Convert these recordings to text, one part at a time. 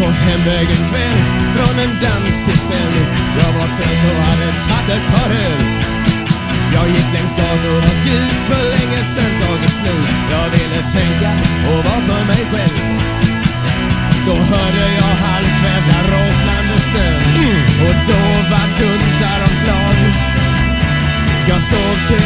på hemvägen kväll från en danstillställning. Jag var trött och hade tagit ett par öl. Jag gick längs gatornas ljus för länge sen tagit slut. Jag ville tänka och vara för mig själv. Då hörde jag halvkvävda rofflande stön och då var dunsar de slag. Jag såg tre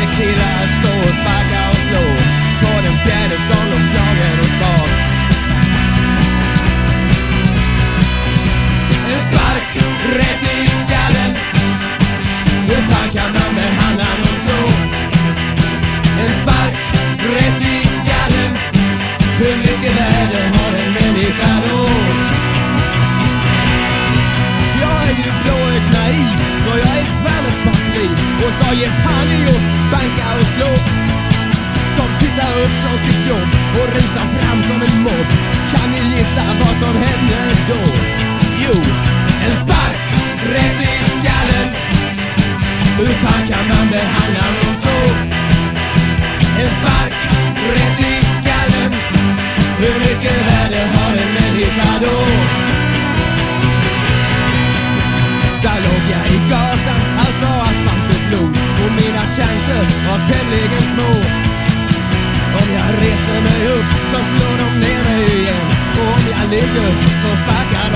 chanser var tämligen små. Om jag reser mig upp så slår de ner mig igen och om jag ligger så sparkar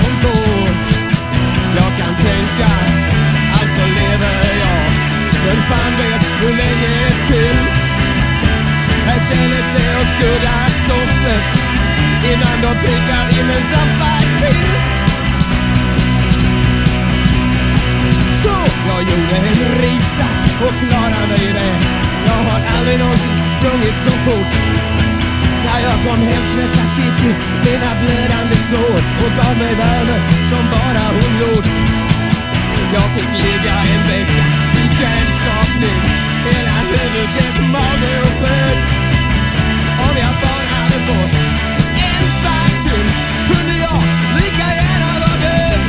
fort. När jag kom hem tvättade Kitty mina blödande sår och gav mig värme som bara hon gjort. Jag fick ligga en vecka i hjärnskakning. Hela huvudet, mage och sköld Om jag bara hade fått en spark till kunde jag lika gärna vara död.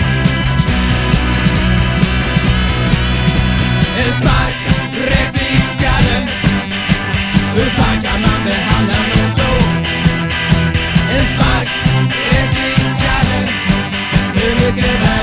En spark rätt i skallen Hur Together.